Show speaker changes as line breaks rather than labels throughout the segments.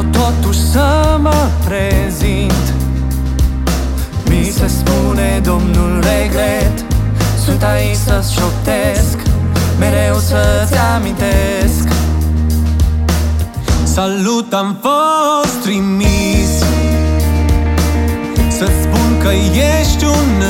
vreau totuși să mă prezint. Mi se spune domnul regret. Sunt aici să-ți șoptesc Mereu să-ți amintesc. Salut, am fost trimis. Să-ți spun că ești un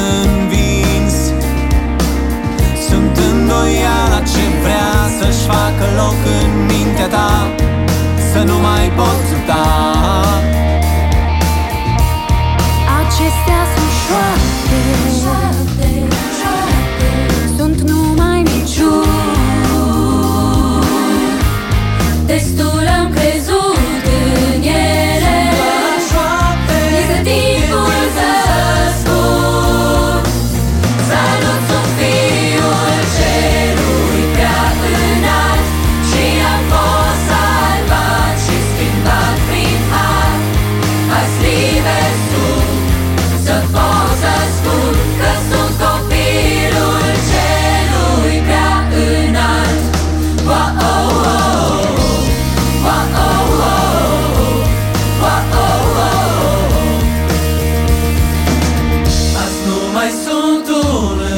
mais um do.